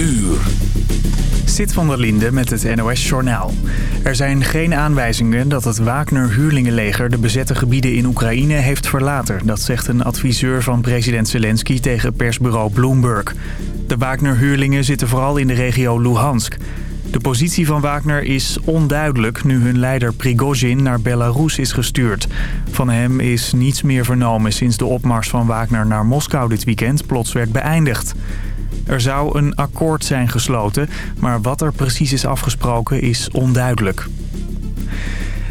uur. Van der Linde met het NOS-journaal. Er zijn geen aanwijzingen dat het Wagner-huurlingenleger de bezette gebieden in Oekraïne heeft verlaten. Dat zegt een adviseur van president Zelensky tegen persbureau Bloomberg. De Wagner-huurlingen zitten vooral in de regio Luhansk. De positie van Wagner is onduidelijk nu hun leider Prigozhin naar Belarus is gestuurd. Van hem is niets meer vernomen sinds de opmars van Wagner naar Moskou dit weekend plots werd beëindigd. Er zou een akkoord zijn gesloten, maar wat er precies is afgesproken is onduidelijk.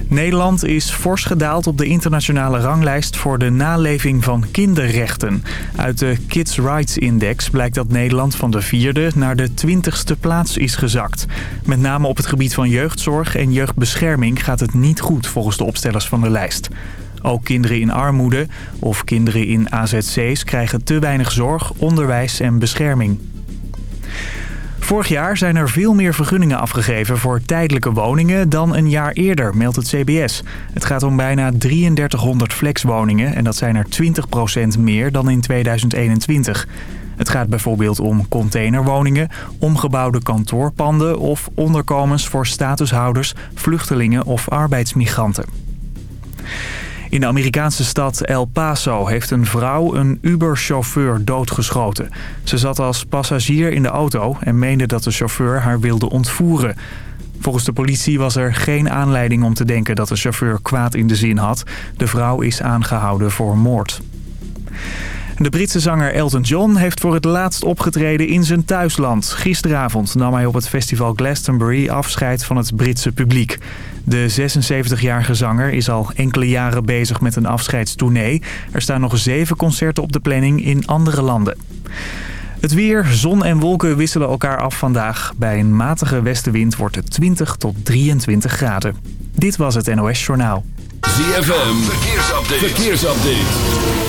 Nederland is fors gedaald op de internationale ranglijst voor de naleving van kinderrechten. Uit de Kids Rights Index blijkt dat Nederland van de vierde naar de twintigste plaats is gezakt. Met name op het gebied van jeugdzorg en jeugdbescherming gaat het niet goed volgens de opstellers van de lijst. Ook kinderen in armoede of kinderen in AZC's krijgen te weinig zorg, onderwijs en bescherming. Vorig jaar zijn er veel meer vergunningen afgegeven voor tijdelijke woningen dan een jaar eerder, meldt het CBS. Het gaat om bijna 3300 flexwoningen en dat zijn er 20% meer dan in 2021. Het gaat bijvoorbeeld om containerwoningen, omgebouwde kantoorpanden of onderkomens voor statushouders, vluchtelingen of arbeidsmigranten. In de Amerikaanse stad El Paso heeft een vrouw een Uber-chauffeur doodgeschoten. Ze zat als passagier in de auto en meende dat de chauffeur haar wilde ontvoeren. Volgens de politie was er geen aanleiding om te denken dat de chauffeur kwaad in de zin had. De vrouw is aangehouden voor moord. De Britse zanger Elton John heeft voor het laatst opgetreden in zijn thuisland. Gisteravond nam hij op het festival Glastonbury afscheid van het Britse publiek. De 76-jarige zanger is al enkele jaren bezig met een afscheidstournee. Er staan nog zeven concerten op de planning in andere landen. Het weer, zon en wolken wisselen elkaar af vandaag. Bij een matige westenwind wordt het 20 tot 23 graden. Dit was het NOS Journaal. ZFM, verkeersupdate. verkeersupdate.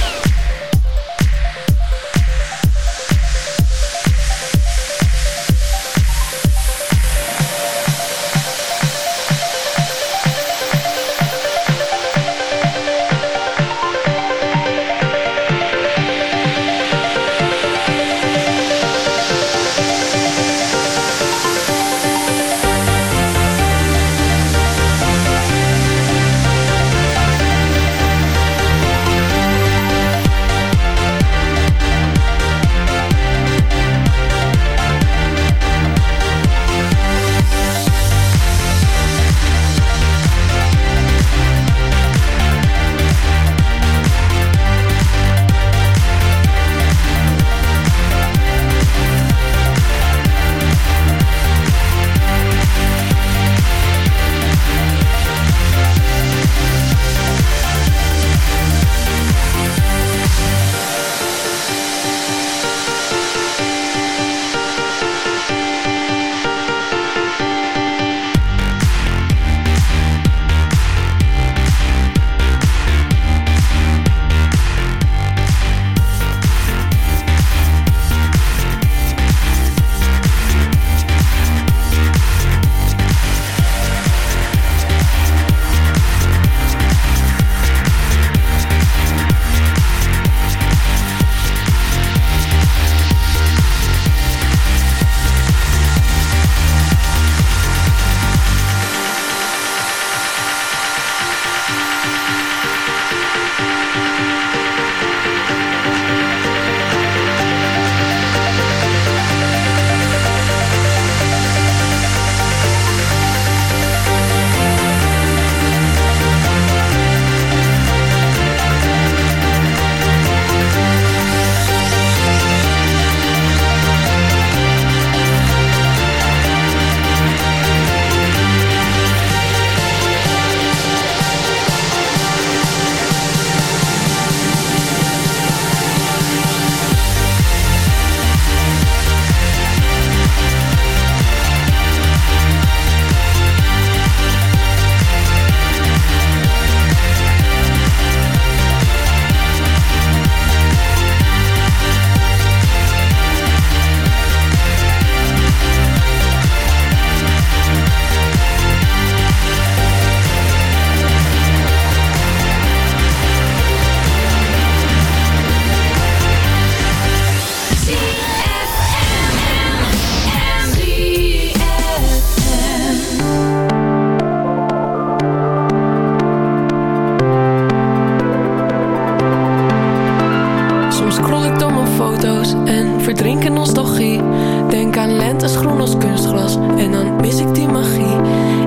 Aan lentes groen als kunstgras en dan mis ik die magie.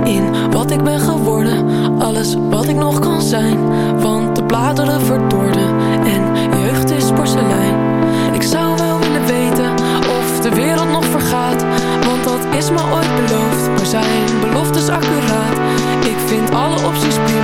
In wat ik ben geworden, alles wat ik nog kan zijn. Want de bladeren verdorden en jeugd is porselein. Ik zou wel willen weten of de wereld nog vergaat. Want dat is me ooit beloofd, maar zijn beloftes accuraat. Ik vind alle opties prima,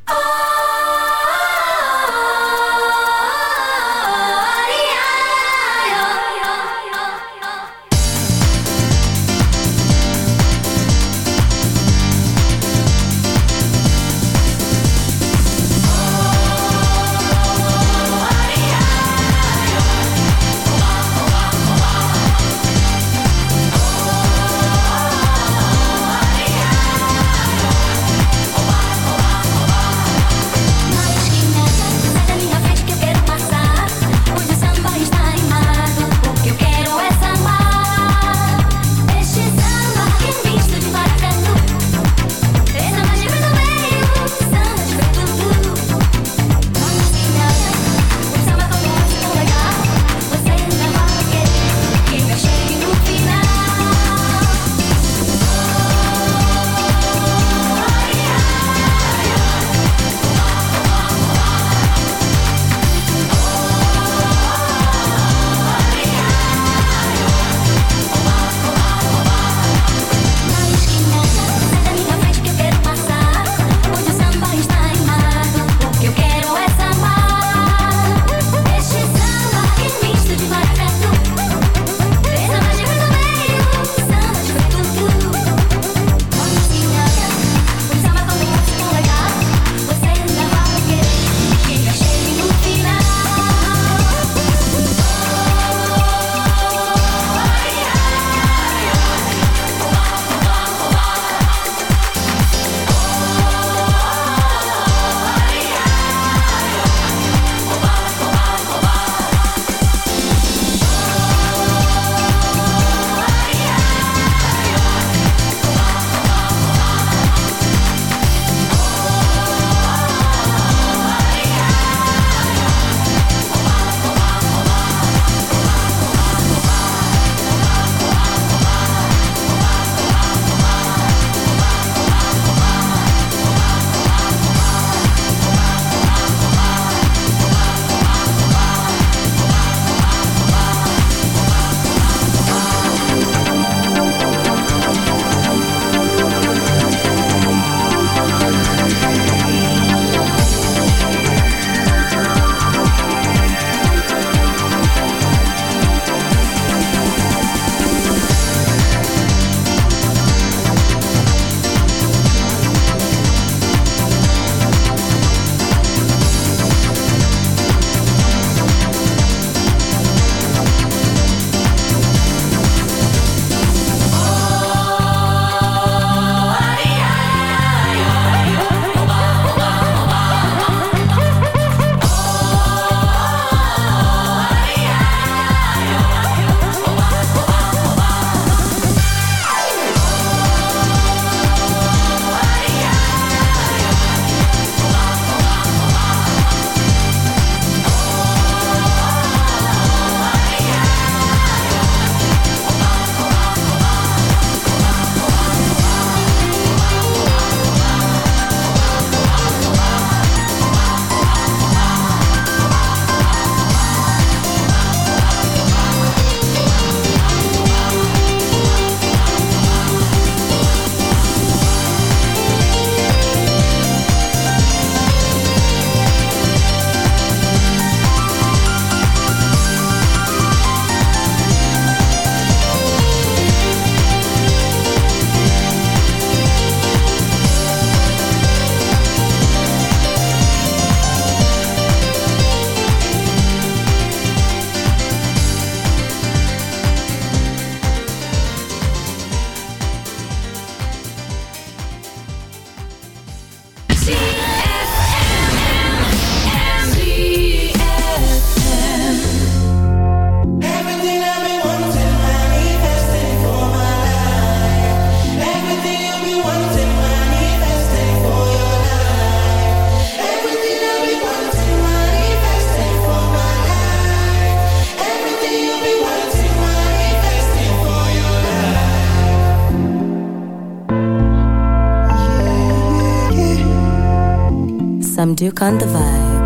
you can't the vibe.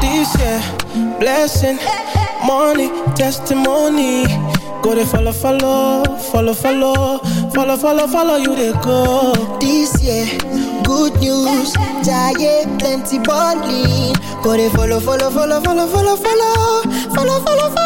This year, blessing, money, testimony. Go they follow, follow, follow, follow, follow, follow, follow you they go. This year, good news, giant plenty bonding. Go they follow, follow, follow, follow, follow, follow, follow, follow. follow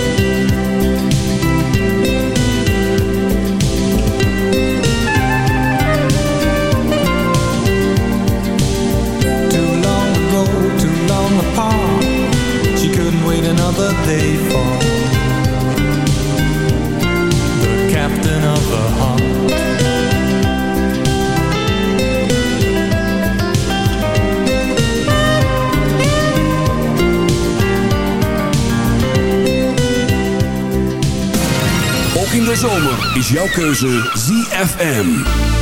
that they fall The captain of the heart Ook in de zomer is jouw keuze ZFM.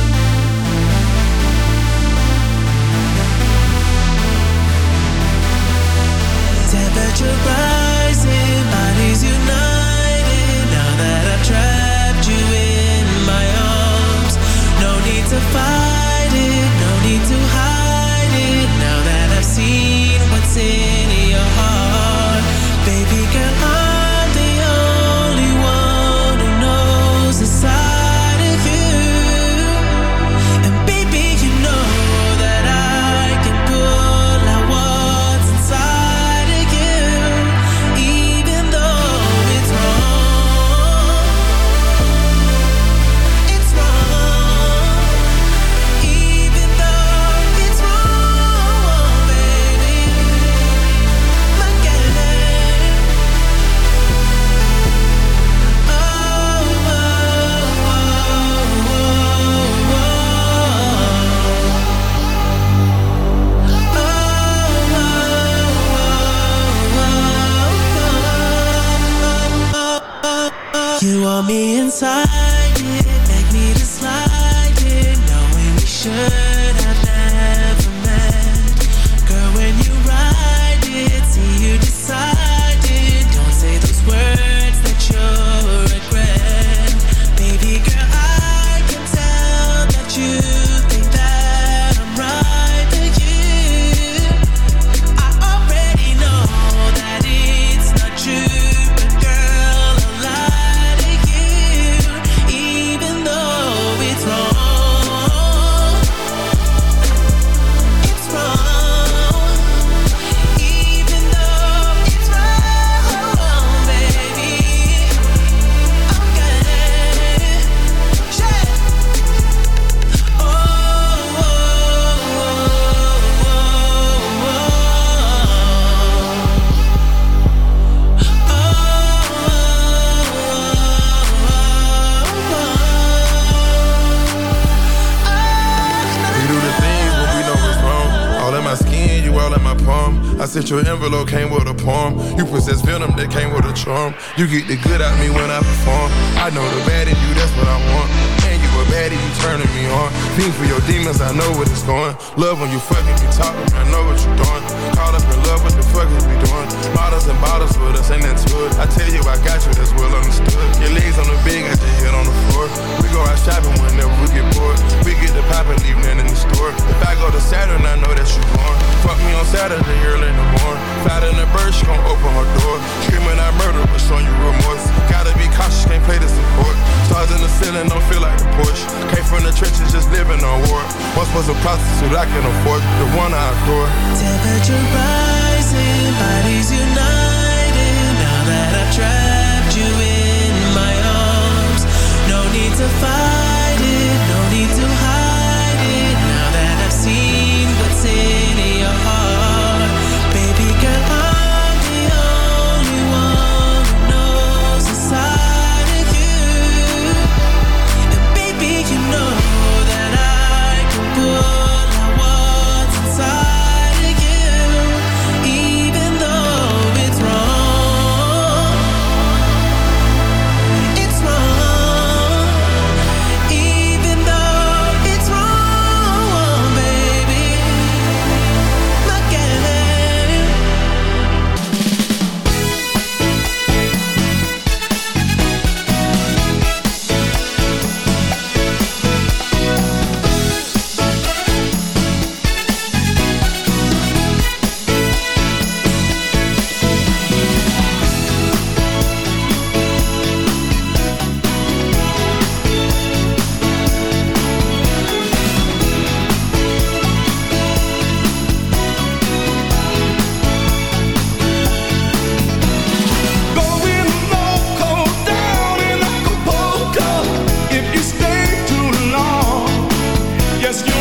You get the good survive.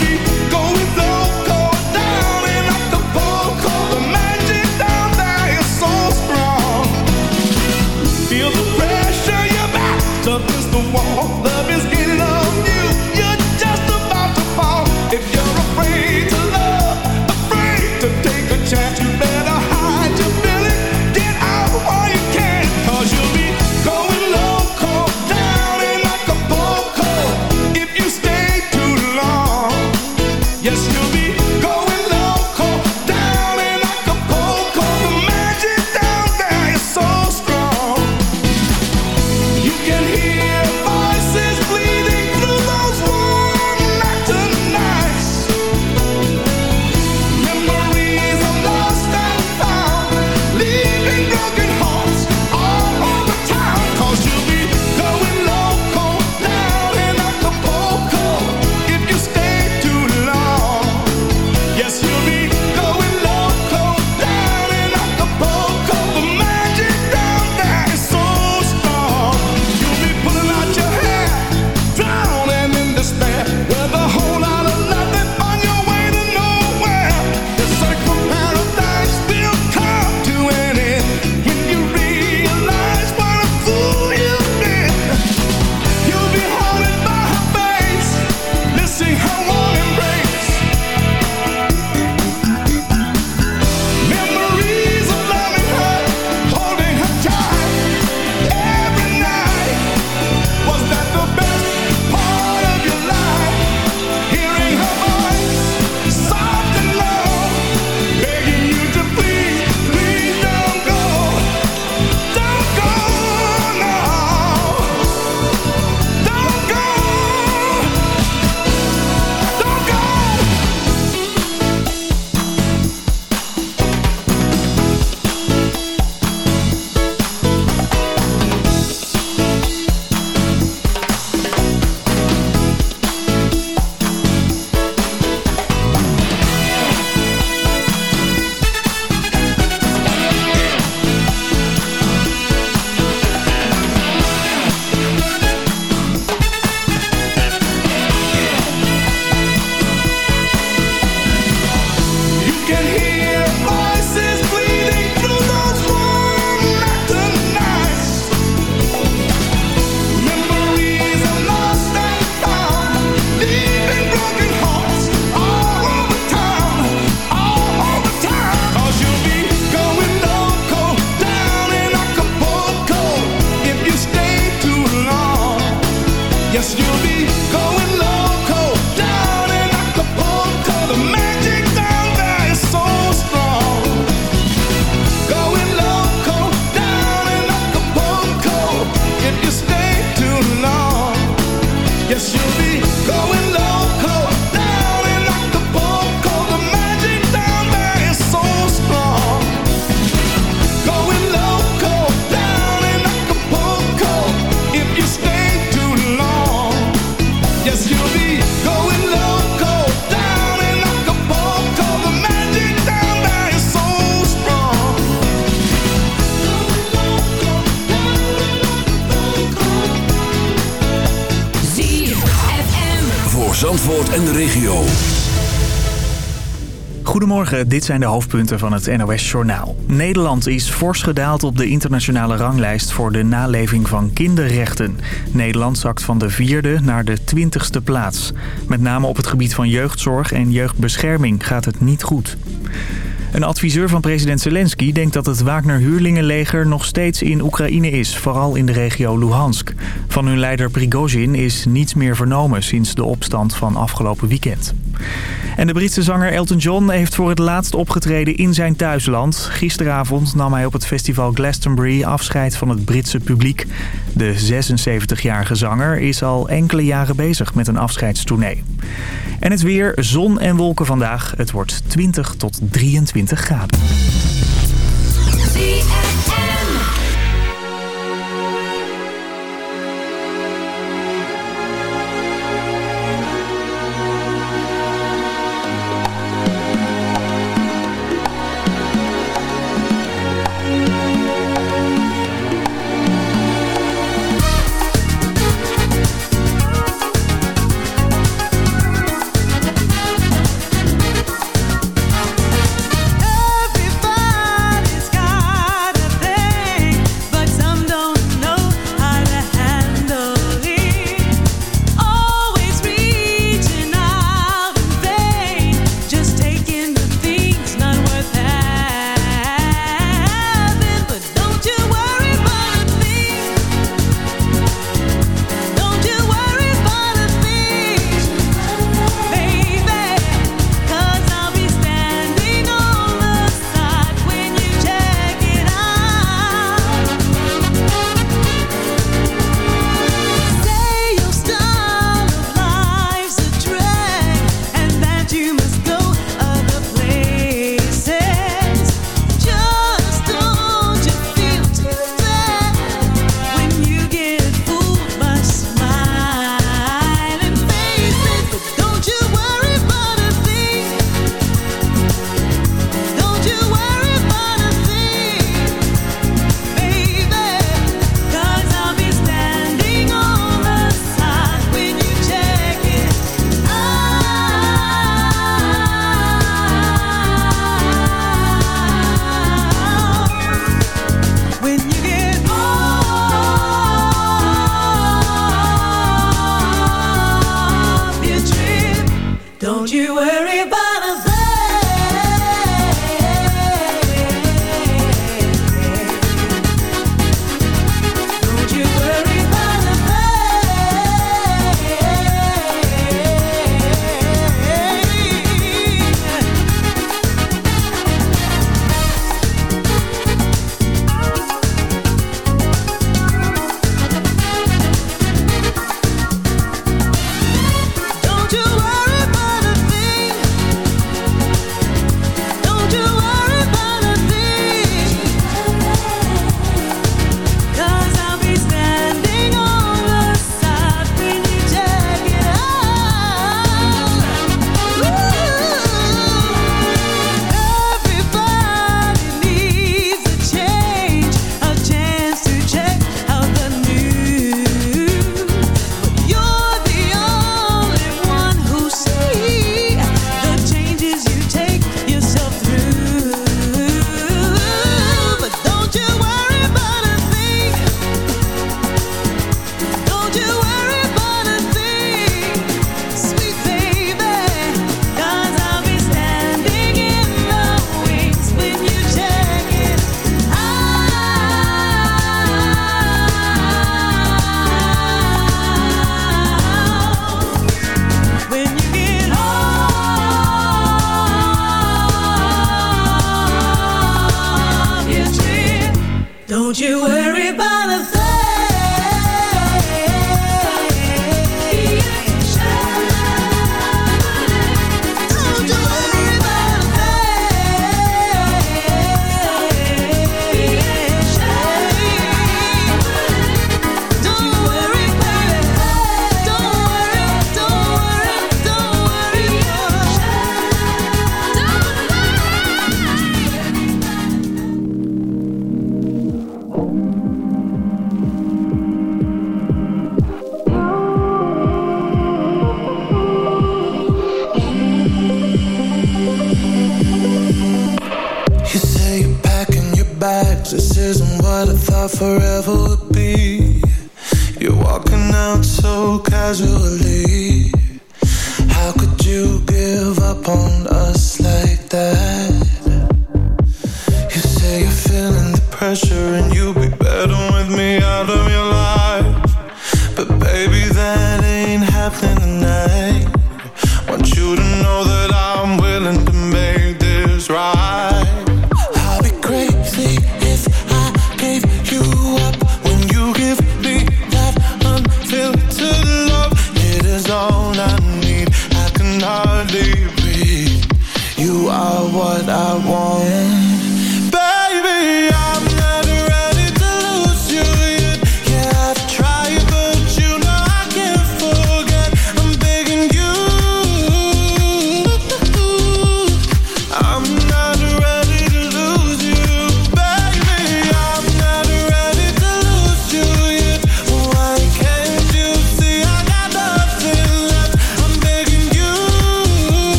You. Goedemorgen, dit zijn de hoofdpunten van het NOS-journaal. Nederland is fors gedaald op de internationale ranglijst voor de naleving van kinderrechten. Nederland zakt van de vierde naar de twintigste plaats. Met name op het gebied van jeugdzorg en jeugdbescherming gaat het niet goed. Een adviseur van president Zelensky denkt dat het Wagner-huurlingenleger nog steeds in Oekraïne is, vooral in de regio Luhansk. Van hun leider Prigozhin is niets meer vernomen sinds de opstand van afgelopen weekend. En de Britse zanger Elton John heeft voor het laatst opgetreden in zijn thuisland. Gisteravond nam hij op het festival Glastonbury afscheid van het Britse publiek. De 76-jarige zanger is al enkele jaren bezig met een afscheidstournee. En het weer, zon en wolken vandaag. Het wordt 20 tot 23 graden.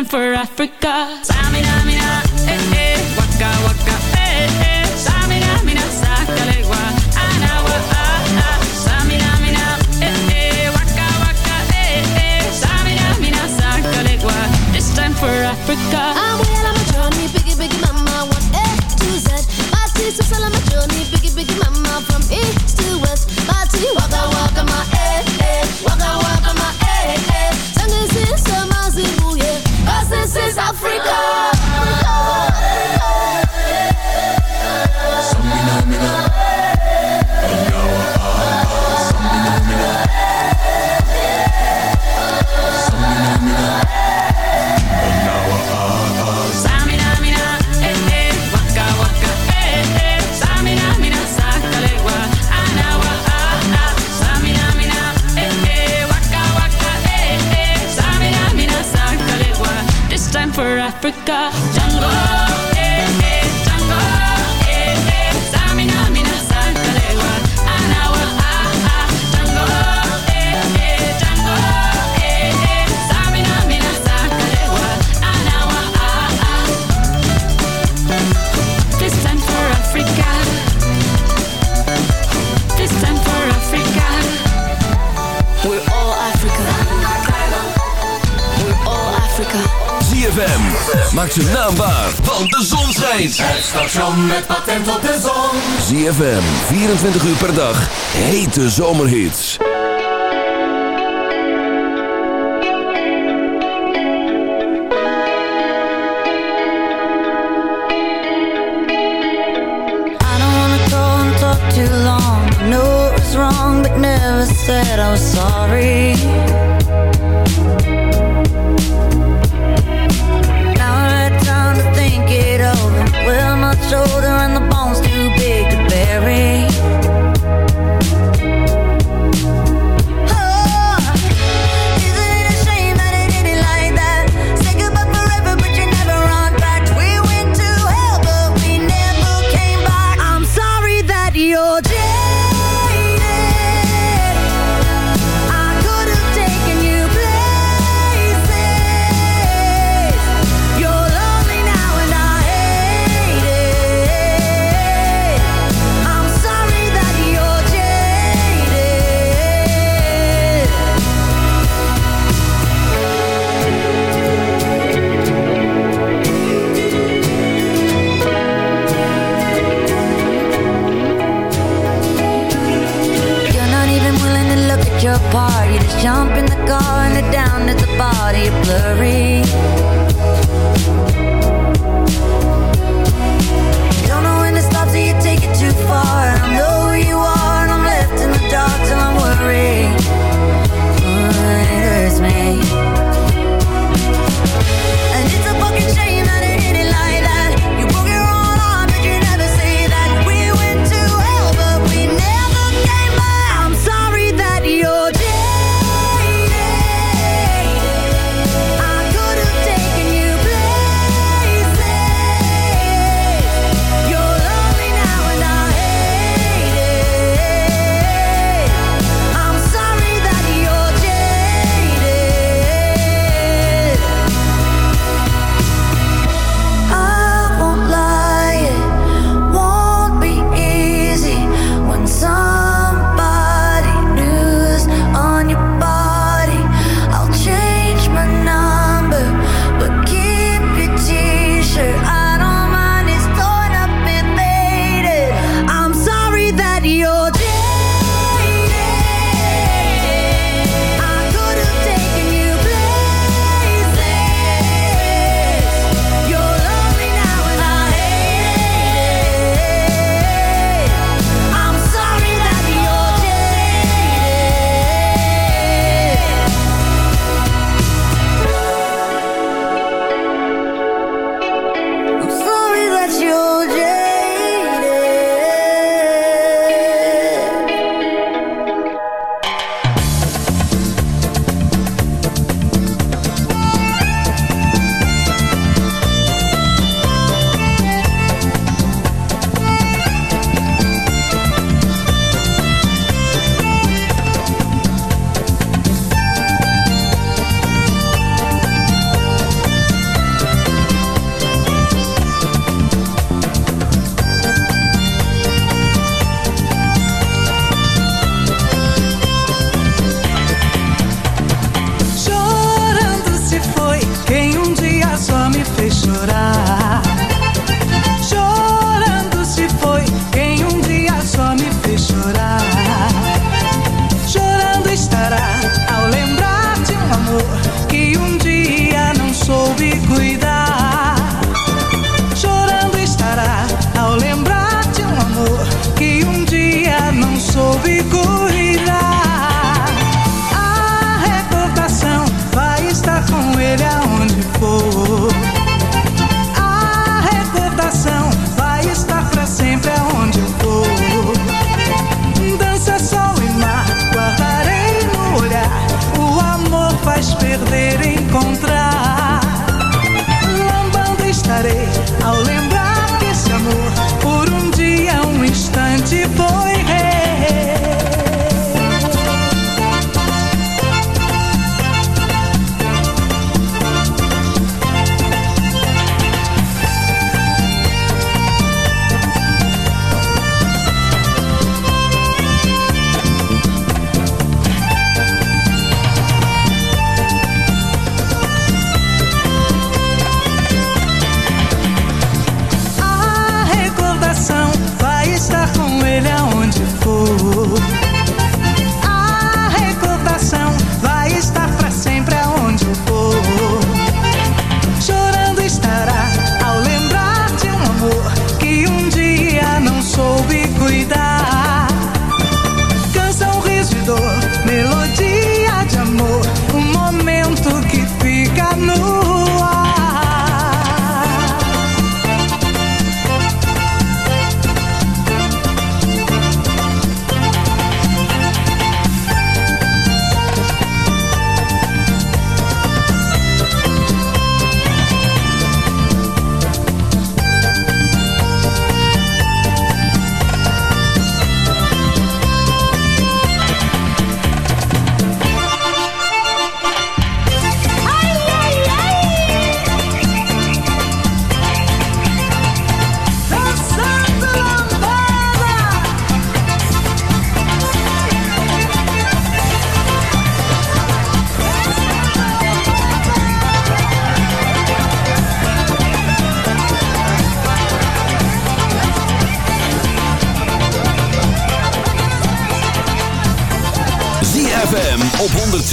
time for Africa. Samina, mina, eh, eh, waka, waka, eh, eh. Samina, mina, sakalegwa, anawa, ah, ah. Samina, mina, eh, eh, waka, waka, eh, eh. Samina, mina, sakalegwa, this time for Africa. I'm well on my journey, biggie, biggie, mama, one A to Z. My teeth are on my journey, biggie, biggie, mama, from east to west. My teeth, waka, waka, my eh, eh, waka, waka. is Africa. Africa. ZFM. Maak ze naambaar, want de zon schijnt. Het station met patent op de zon. ZFM, 24 uur per dag. Hete zomerhits. Too long, I it was wrong, but never said I was sorry. shoulder.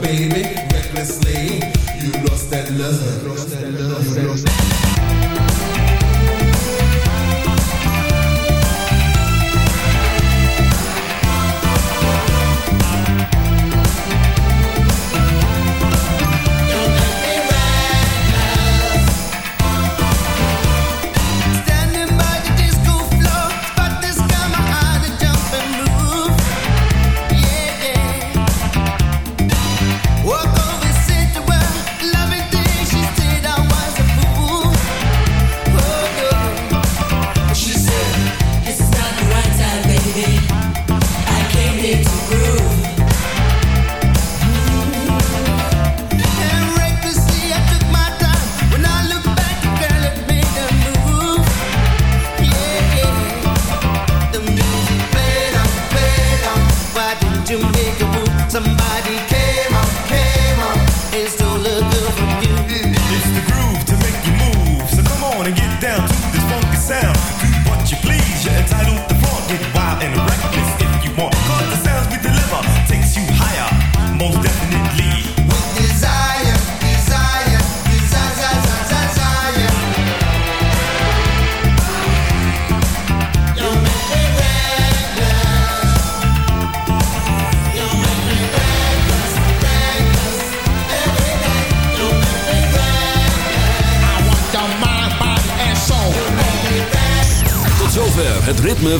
baby, recklessly. You lost that love. You lost that love. You lost that love.